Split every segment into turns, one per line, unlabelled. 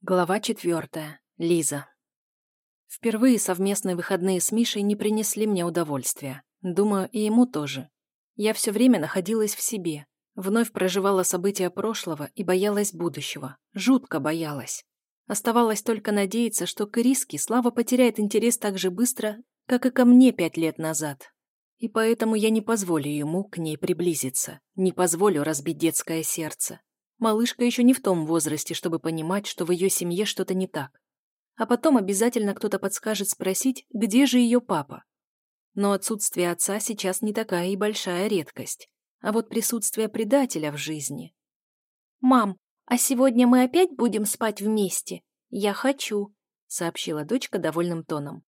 Глава четвертая. Лиза. Впервые совместные выходные с Мишей не принесли мне удовольствия. Думаю, и ему тоже. Я все время находилась в себе, вновь проживала события прошлого и боялась будущего. Жутко боялась. Оставалось только надеяться, что к Ириске Слава потеряет интерес так же быстро, как и ко мне пять лет назад. И поэтому я не позволю ему к ней приблизиться, не позволю разбить детское сердце. Малышка еще не в том возрасте, чтобы понимать, что в ее семье что-то не так. А потом обязательно кто-то подскажет спросить, где же ее папа. Но отсутствие отца сейчас не такая и большая редкость. А вот присутствие предателя в жизни.
«Мам, а сегодня мы опять будем спать вместе? Я хочу», — сообщила дочка довольным тоном.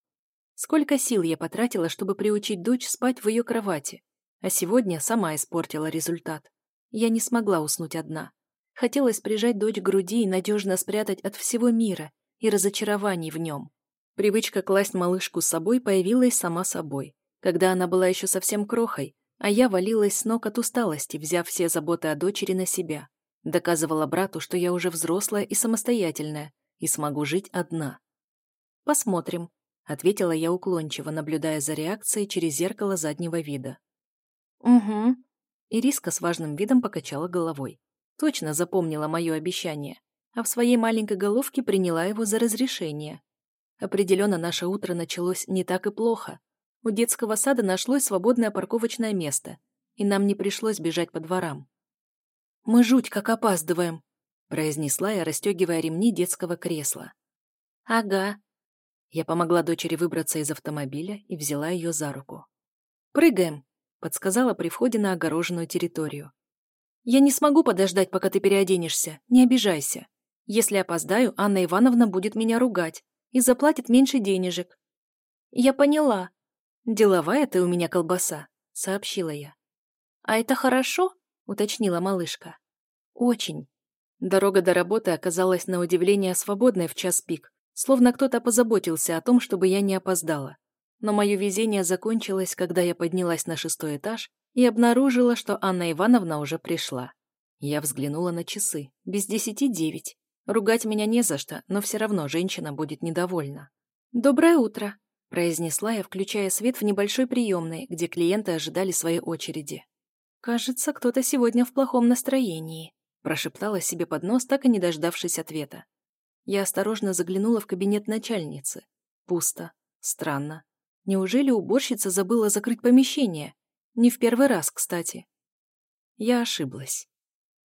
Сколько сил я потратила, чтобы приучить дочь спать в ее кровати, а сегодня сама испортила результат. Я не смогла уснуть одна. Хотелось прижать дочь к груди и надежно спрятать от всего мира и разочарований в нем. Привычка класть малышку с собой появилась сама собой, когда она была еще совсем крохой, а я валилась с ног от усталости, взяв все заботы о дочери на себя. Доказывала брату, что я уже взрослая и самостоятельная, и смогу жить одна. «Посмотрим», — ответила я уклончиво, наблюдая за реакцией через зеркало заднего вида.
«Угу».
Ириска с важным видом покачала головой. Точно запомнила мое обещание, а в своей маленькой головке приняла его за разрешение. Определенно, наше утро началось не так и плохо. У детского сада нашлось свободное парковочное место, и нам не пришлось бежать по дворам. «Мы жуть как опаздываем», — произнесла я, расстегивая ремни детского кресла.
«Ага».
Я помогла дочери выбраться из автомобиля и взяла ее за руку. «Прыгаем», — подсказала при входе на огороженную территорию. Я не смогу подождать, пока ты переоденешься. Не обижайся. Если опоздаю, Анна Ивановна будет меня ругать и заплатит меньше денежек.
Я поняла.
Деловая ты у меня колбаса, сообщила я.
А это хорошо? уточнила малышка.
Очень. Дорога до работы оказалась на удивление свободной в час пик, словно кто-то позаботился о том, чтобы я не опоздала. Но мое везение закончилось, когда я поднялась на шестой этаж и обнаружила, что Анна Ивановна уже пришла. Я взглянула на часы. Без десяти девять. Ругать меня не за что, но все равно женщина будет недовольна.
«Доброе утро», –
произнесла я, включая свет в небольшой приемной, где клиенты ожидали своей очереди. «Кажется, кто-то сегодня в плохом настроении», – прошептала себе под нос, так и не дождавшись ответа. Я осторожно заглянула в кабинет начальницы. Пусто. Странно. Неужели уборщица забыла закрыть помещение? Не в первый раз, кстати. Я ошиблась.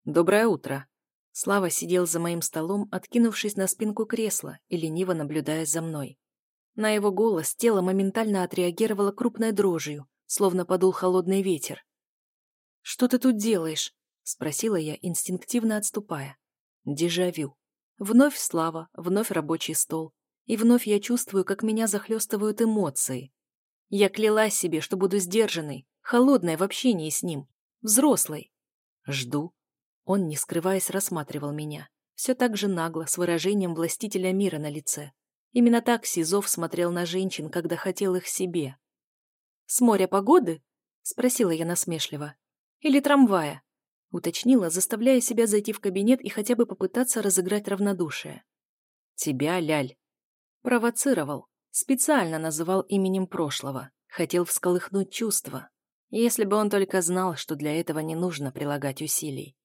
«Доброе утро». Слава сидел за моим столом, откинувшись на спинку кресла и лениво наблюдая за мной. На его голос тело моментально отреагировало крупной дрожью, словно подул холодный ветер. «Что ты тут делаешь?» — спросила я, инстинктивно отступая. Дежавю. Вновь слава, вновь рабочий стол. И вновь я чувствую, как меня захлестывают эмоции. Я клялась себе, что буду сдержанной, холодной в общении с ним, взрослой. Жду. Он, не скрываясь, рассматривал меня. Все так же нагло, с выражением властителя мира на лице. Именно так Сизов смотрел на женщин, когда хотел их себе. «С моря погоды?» — спросила я насмешливо. «Или трамвая?» — уточнила, заставляя себя зайти в кабинет и хотя бы попытаться разыграть равнодушие. «Тебя, Ляль!» Провоцировал. Специально называл именем прошлого. Хотел всколыхнуть чувства. Если бы он только знал, что для этого не нужно прилагать усилий.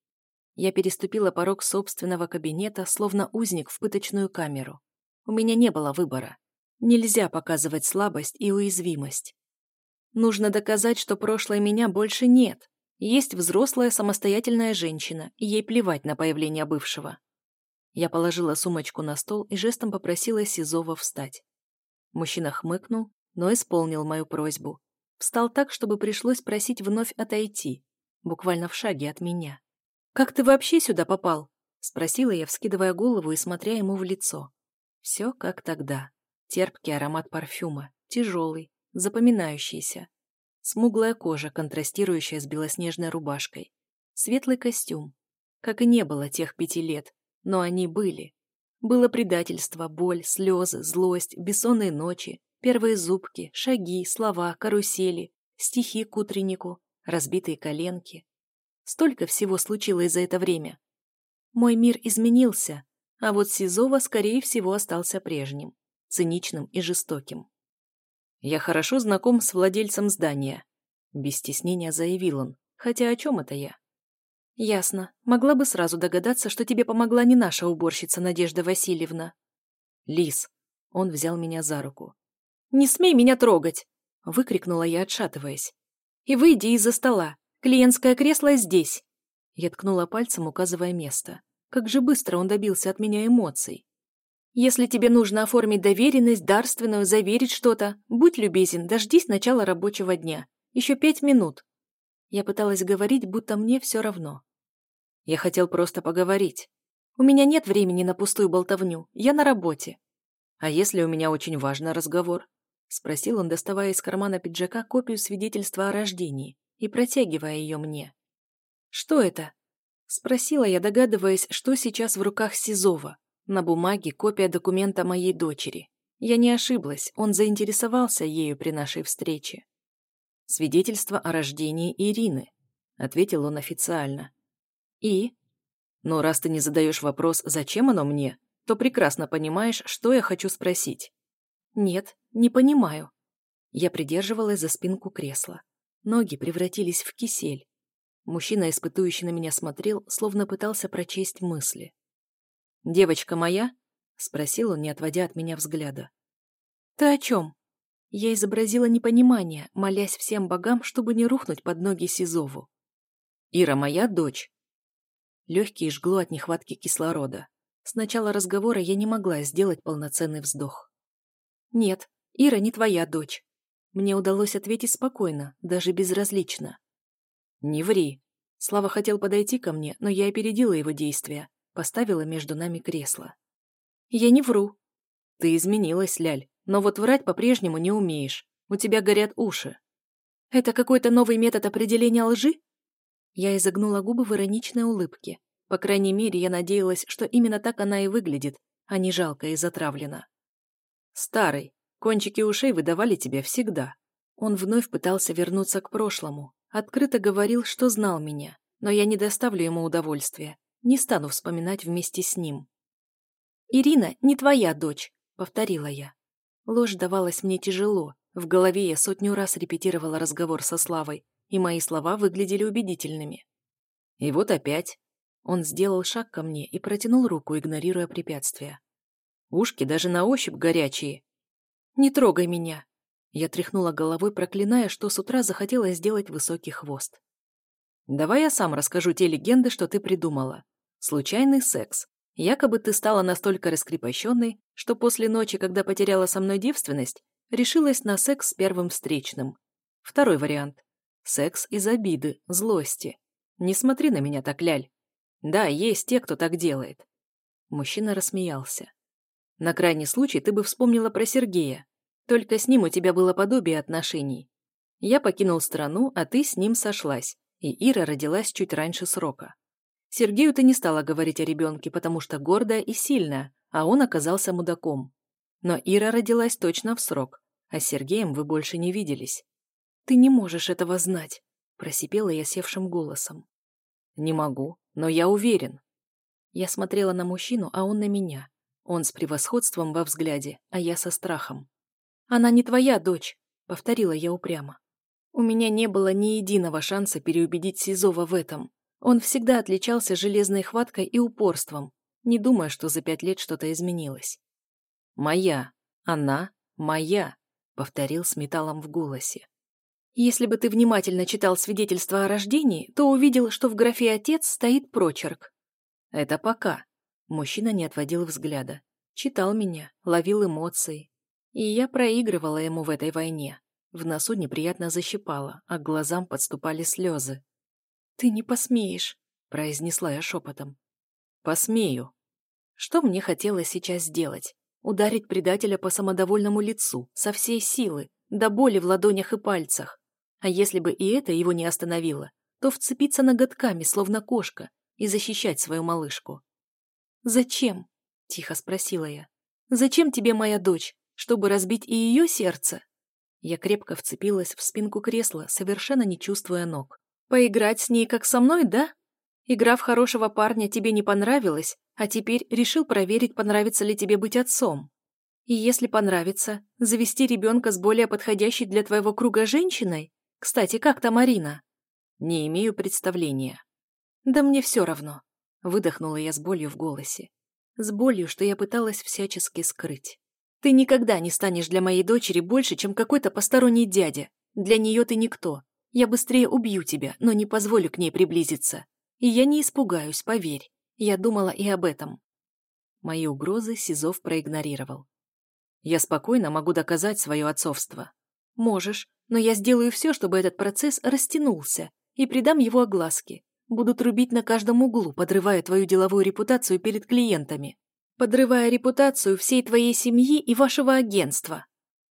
Я переступила порог собственного кабинета, словно узник в пыточную камеру. У меня не было выбора. Нельзя показывать слабость и уязвимость. Нужно доказать, что прошлое меня больше нет. Есть взрослая самостоятельная женщина, и ей плевать на появление бывшего. Я положила сумочку на стол и жестом попросила Сизова встать. Мужчина хмыкнул, но исполнил мою просьбу. Встал так, чтобы пришлось просить вновь отойти, буквально в шаге от меня. «Как ты вообще сюда попал?» — спросила я, вскидывая голову и смотря ему в лицо. Все как тогда. Терпкий аромат парфюма, тяжелый, запоминающийся. Смуглая кожа, контрастирующая с белоснежной рубашкой. Светлый костюм. Как и не было тех пяти лет, но они были. Было предательство, боль, слезы, злость, бессонные ночи, Первые зубки, шаги, слова, карусели, стихи к утреннику, разбитые коленки. Столько всего случилось за это время. Мой мир изменился, А вот Сизова, скорее всего, остался прежним, циничным и жестоким. «Я хорошо знаком с владельцем здания», — без стеснения заявил он. «Хотя о чем это я?» «Ясно. Могла бы сразу догадаться, что тебе помогла не наша уборщица Надежда Васильевна». «Лис». Он взял меня за руку. «Не смей меня трогать!» — выкрикнула я, отшатываясь. «И выйди из-за стола. Клиентское кресло здесь!» Я ткнула пальцем, указывая место. Как же быстро он добился от меня эмоций. «Если тебе нужно оформить доверенность, дарственную, заверить что-то, будь любезен, дождись начала рабочего дня. Еще пять минут». Я пыталась говорить, будто мне все равно. Я хотел просто поговорить. У меня нет времени на пустую болтовню, я на работе. А если у меня очень важный разговор? Спросил он, доставая из кармана пиджака копию свидетельства о рождении и протягивая ее мне. «Что это?» Спросила я, догадываясь, что сейчас в руках Сизова. На бумаге копия документа моей дочери. Я не ошиблась, он заинтересовался ею при нашей встрече. «Свидетельство о рождении Ирины», — ответил он официально. «И?» «Но раз ты не задаешь вопрос, зачем оно мне, то прекрасно понимаешь, что я хочу спросить». «Нет, не понимаю». Я придерживалась за спинку кресла. Ноги превратились в кисель. Мужчина, испытующий на меня, смотрел, словно пытался прочесть мысли. «Девочка моя?» — спросил он, не отводя от меня взгляда. «Ты о чем?» Я изобразила непонимание, молясь всем богам, чтобы не рухнуть под ноги Сизову. «Ира моя дочь». Легкие жгло от нехватки кислорода. С начала разговора я не могла сделать полноценный вздох. «Нет, Ира не твоя дочь». Мне удалось ответить спокойно, даже безразлично. «Не ври». Слава хотел подойти ко мне, но я опередила его действия, поставила между нами кресло. «Я не вру». «Ты изменилась, Ляль, но вот врать по-прежнему не умеешь. У тебя горят уши». «Это какой-то новый метод определения лжи?» Я изогнула губы в ироничной улыбке. По крайней мере, я надеялась, что именно так она и выглядит, а не жалко и затравлена. «Старый, кончики ушей выдавали тебя всегда». Он вновь пытался вернуться к прошлому, Открыто говорил, что знал меня, но я не доставлю ему удовольствия, не стану вспоминать вместе с ним. «Ирина не твоя дочь», — повторила я. Ложь давалась мне тяжело, в голове я сотню раз репетировала разговор со Славой, и мои слова выглядели убедительными. И вот опять. Он сделал шаг ко мне и протянул руку, игнорируя препятствия. Ушки даже на ощупь горячие. «Не трогай меня!» Я тряхнула головой, проклиная, что с утра захотела сделать высокий хвост. «Давай я сам расскажу те легенды, что ты придумала. Случайный секс. Якобы ты стала настолько раскрепощенной, что после ночи, когда потеряла со мной девственность, решилась на секс с первым встречным. Второй вариант. Секс из обиды, злости. Не смотри на меня так, Ляль. Да, есть те, кто так делает». Мужчина рассмеялся. «На крайний случай ты бы вспомнила про Сергея, только с ним у тебя было подобие отношений. Я покинул страну, а ты с ним сошлась, и Ира родилась чуть раньше срока. Сергею ты не стала говорить о ребенке, потому что гордая и сильная, а он оказался мудаком. Но Ира родилась точно в срок, а с Сергеем вы больше не виделись. Ты не можешь этого знать, просипела я севшим голосом. Не могу, но я уверен. Я смотрела на мужчину, а он на меня. Он с превосходством во взгляде, а я со страхом. «Она не твоя дочь», — повторила я упрямо. У меня не было ни единого шанса переубедить Сизова в этом. Он всегда отличался железной хваткой и упорством, не думая, что за пять лет что-то изменилось. «Моя. Она моя», — повторил с металлом в голосе. «Если бы ты внимательно читал свидетельство о рождении, то увидел, что в графе «отец» стоит прочерк». «Это пока». Мужчина не отводил взгляда. Читал меня, ловил эмоции, и я проигрывала ему в этой войне. В носу неприятно защипало, а к глазам подступали слезы. «Ты не посмеешь», — произнесла я шепотом. «Посмею». Что мне хотелось сейчас сделать? Ударить предателя по самодовольному лицу, со всей силы, до боли в ладонях и пальцах. А если бы и это его не остановило, то вцепиться ноготками, словно кошка, и защищать свою малышку. «Зачем?» — тихо спросила я. «Зачем тебе моя дочь? Чтобы разбить и ее сердце. Я крепко вцепилась в спинку кресла, совершенно не чувствуя ног. «Поиграть с ней, как со мной, да?» Игра в хорошего парня тебе не понравилась, а теперь решил проверить, понравится ли тебе быть отцом. И если понравится, завести ребенка с более подходящей для твоего круга женщиной? Кстати, как там Марина? Не имею представления. Да мне все равно. Выдохнула я с болью в голосе. С болью, что я пыталась всячески скрыть. Ты никогда не станешь для моей дочери больше, чем какой-то посторонний дядя. Для нее ты никто. Я быстрее убью тебя, но не позволю к ней приблизиться. И я не испугаюсь, поверь. Я думала и об этом. Мои угрозы Сизов проигнорировал. Я спокойно могу доказать свое отцовство. Можешь, но я сделаю все, чтобы этот процесс растянулся, и придам его огласке. Буду трубить на каждом углу, подрывая твою деловую репутацию перед клиентами. Подрывая репутацию всей твоей семьи и вашего агентства.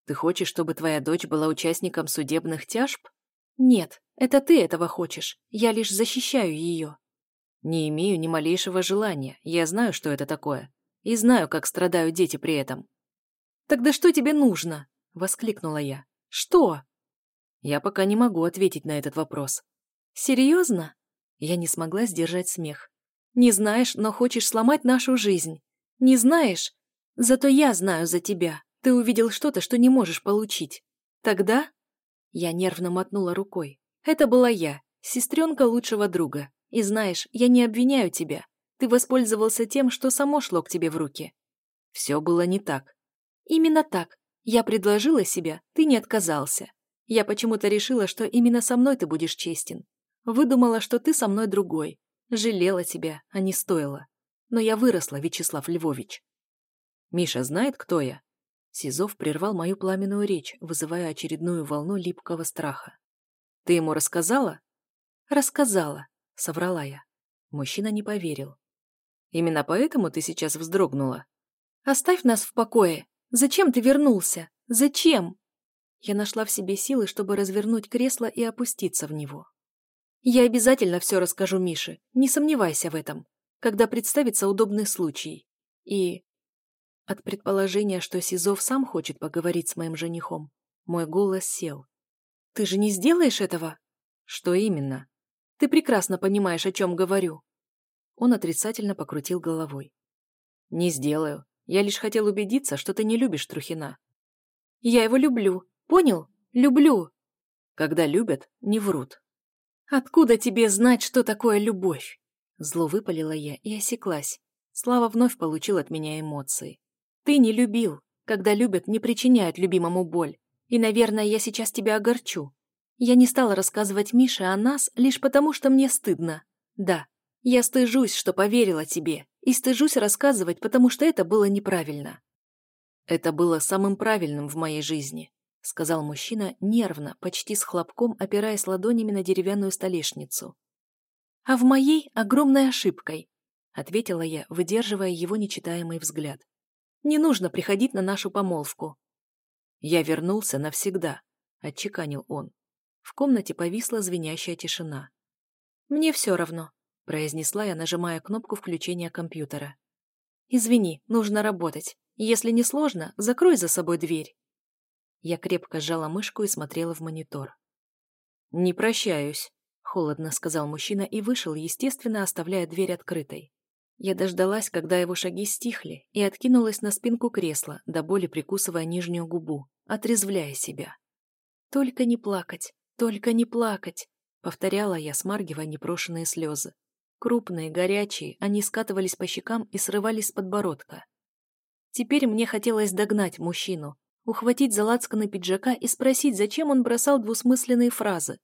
Ты хочешь, чтобы твоя дочь была участником судебных тяжб? Нет, это ты этого хочешь. Я лишь защищаю ее. Не имею ни малейшего желания. Я знаю, что это такое. И знаю, как страдают дети при этом. «Тогда что тебе нужно?» — воскликнула я. «Что?» Я пока не могу ответить на этот вопрос. «Серьезно?» Я не смогла сдержать смех. «Не знаешь, но хочешь сломать нашу жизнь. Не знаешь? Зато я знаю за тебя. Ты увидел что-то, что не можешь получить. Тогда...» Я нервно мотнула рукой. «Это была я, сестренка лучшего друга. И знаешь, я не обвиняю тебя. Ты воспользовался тем, что само шло к тебе в руки. Все было не так. Именно так. Я предложила себя, ты не отказался. Я почему-то решила, что именно со мной ты будешь честен. Выдумала, что ты со мной другой. Жалела тебя, а не стоила. Но я выросла, Вячеслав Львович. Миша знает, кто я? Сизов прервал мою пламенную речь, вызывая очередную волну липкого страха. Ты ему рассказала? Рассказала, соврала я. Мужчина не поверил. Именно поэтому ты сейчас вздрогнула? Оставь нас в покое, Зачем ты вернулся? Зачем?» Я нашла в себе силы, чтобы развернуть кресло и опуститься в него. «Я обязательно все расскажу Мише, не сомневайся в этом, когда представится удобный случай. И...» От предположения, что Сизов сам хочет поговорить с моим женихом, мой голос сел. «Ты же не сделаешь этого?» «Что именно?» «Ты прекрасно понимаешь, о чем говорю». Он отрицательно покрутил головой. «Не сделаю. Я лишь хотел убедиться, что ты не любишь Трухина. Я его люблю. Понял? Люблю. Когда любят, не врут. Откуда тебе знать, что такое любовь? Зло выпалила я и осеклась. Слава вновь получил от меня эмоции. Ты не любил. Когда любят, не причиняют любимому боль. И, наверное, я сейчас тебя огорчу. Я не стала рассказывать Мише о нас лишь потому, что мне стыдно. Да, я стыжусь, что поверила тебе, и стыжусь рассказывать, потому что это было неправильно. Это было самым правильным в моей жизни, сказал мужчина нервно, почти с хлопком, опираясь ладонями на деревянную столешницу. А в моей огромной ошибкой, ответила я, выдерживая его нечитаемый взгляд. Не нужно приходить на нашу помолвку. Я вернулся навсегда, отчеканил он. В комнате повисла звенящая тишина. Мне все равно, произнесла я, нажимая кнопку включения компьютера. «Извини, нужно работать. Если не сложно, закрой за собой дверь». Я крепко сжала мышку и смотрела в монитор. «Не прощаюсь», — холодно сказал мужчина и вышел, естественно, оставляя дверь открытой. Я дождалась, когда его шаги стихли, и откинулась на спинку кресла, до боли прикусывая нижнюю губу, отрезвляя себя. «Только не плакать, только не плакать», — повторяла я, смаргивая непрошенные слезы. Крупные, горячие, они скатывались по щекам и срывались с подбородка. Теперь мне хотелось догнать мужчину, ухватить за лацканы пиджака и спросить, зачем он бросал двусмысленные фразы,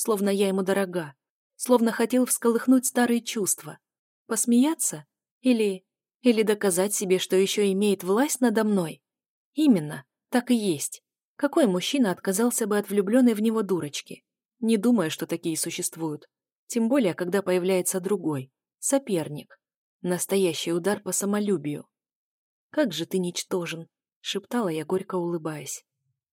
словно я ему дорога, словно хотел всколыхнуть старые чувства. Посмеяться? Или... или доказать себе, что еще имеет власть надо мной? Именно, так и есть. Какой мужчина отказался бы от влюбленной в него дурочки? Не думая, что такие существуют. Тем более, когда появляется другой, соперник. Настоящий удар по самолюбию. «Как же ты ничтожен!» — шептала я, горько улыбаясь.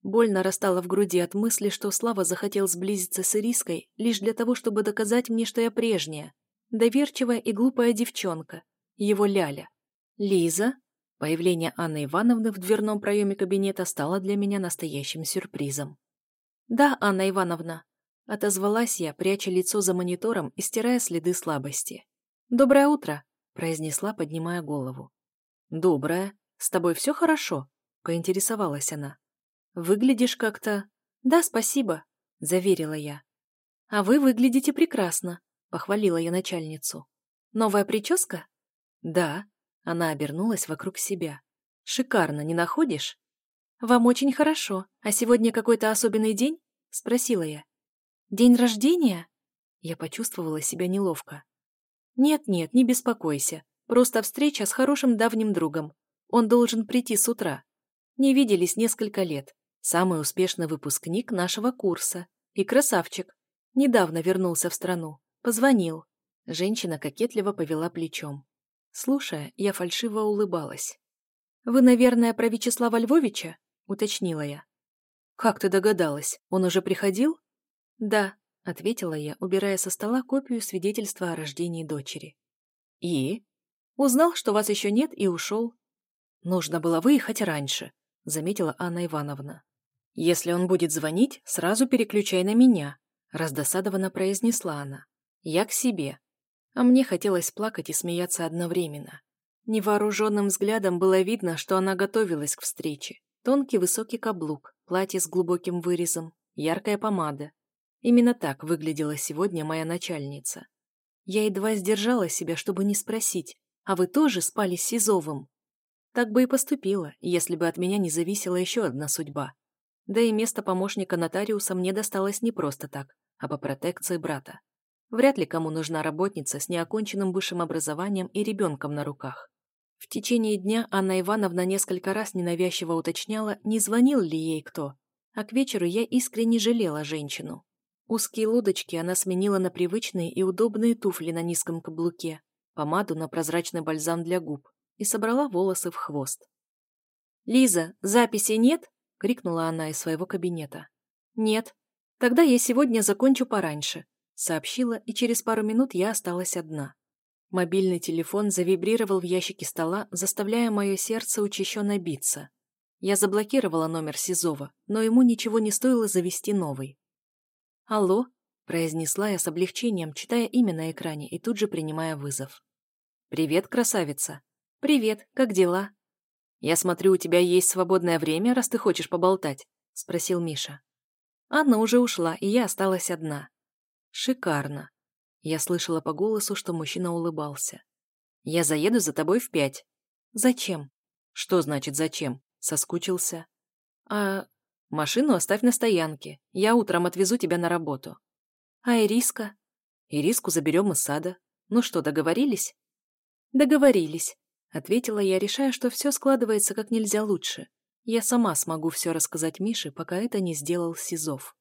Боль нарастала в груди от мысли, что Слава захотел сблизиться с Ириской лишь для того, чтобы доказать мне, что я прежняя, доверчивая и глупая девчонка, его Ляля. Лиза? Появление Анны Ивановны в дверном проеме кабинета стало для меня настоящим сюрпризом. «Да, Анна Ивановна», Отозвалась я, пряча лицо за монитором и стирая следы слабости. «Доброе утро», — произнесла, поднимая голову. «Доброе. С тобой все хорошо?» — поинтересовалась она. «Выглядишь как-то...» «Да, спасибо», — заверила я. «А вы выглядите прекрасно», — похвалила я начальницу. «Новая прическа?» «Да», — она обернулась вокруг себя. «Шикарно, не находишь?» «Вам очень хорошо. А сегодня какой-то особенный день?» — спросила я. «День рождения?» Я почувствовала себя неловко. «Нет-нет, не беспокойся. Просто встреча с хорошим давним другом. Он должен прийти с утра. Не виделись несколько лет. Самый успешный выпускник нашего курса. И красавчик. Недавно вернулся в страну. Позвонил. Женщина кокетливо повела плечом. Слушая, я фальшиво улыбалась. «Вы, наверное, про Вячеслава Львовича?» — уточнила я. «Как ты догадалась? Он уже приходил?» «Да», — ответила я, убирая со стола копию свидетельства о рождении дочери. «И?» «Узнал, что вас еще нет, и ушел». «Нужно было выехать раньше», — заметила Анна Ивановна. «Если он будет звонить, сразу переключай на меня», — раздосадованно произнесла она. «Я к себе». А мне хотелось плакать и смеяться одновременно. Невооруженным взглядом было видно, что она готовилась к встрече. Тонкий высокий каблук, платье с глубоким вырезом, яркая помада. Именно так выглядела сегодня моя начальница. Я едва сдержала себя, чтобы не спросить, а вы тоже спали с Сизовым? Так бы и поступила, если бы от меня не зависела еще одна судьба. Да и место помощника нотариуса мне досталось не просто так, а по протекции брата. Вряд ли кому нужна работница с неоконченным высшим образованием и ребенком на руках. В течение дня Анна Ивановна несколько раз ненавязчиво уточняла, не звонил ли ей кто, а к вечеру я искренне жалела женщину. Узкие лодочки она сменила на привычные и удобные туфли на низком каблуке, помаду на прозрачный бальзам для губ и собрала волосы в хвост. «Лиза, записи нет?» — крикнула она из своего кабинета. «Нет. Тогда я сегодня закончу пораньше», — сообщила, и через пару минут я осталась одна. Мобильный телефон завибрировал в ящике стола, заставляя мое сердце учащенно биться. Я заблокировала номер Сизова, но ему ничего не стоило завести новый. «Алло?» – произнесла я с облегчением, читая имя на экране и тут же принимая вызов. «Привет, красавица!» «Привет, как дела?» «Я смотрю, у тебя есть свободное время, раз ты хочешь поболтать?» – спросил Миша. Анна уже ушла, и я осталась одна. «Шикарно!» Я слышала по голосу, что мужчина улыбался. «Я заеду за тобой в пять». «Зачем?» «Что значит зачем?» Соскучился. «А машину оставь на стоянке. Я утром отвезу тебя на работу». «А Ириска?» «Ириску заберем из сада. Ну что, договорились?» «Договорились», — ответила я, решая, что все складывается как нельзя лучше. Я сама смогу все рассказать Мише, пока это не сделал Сизов.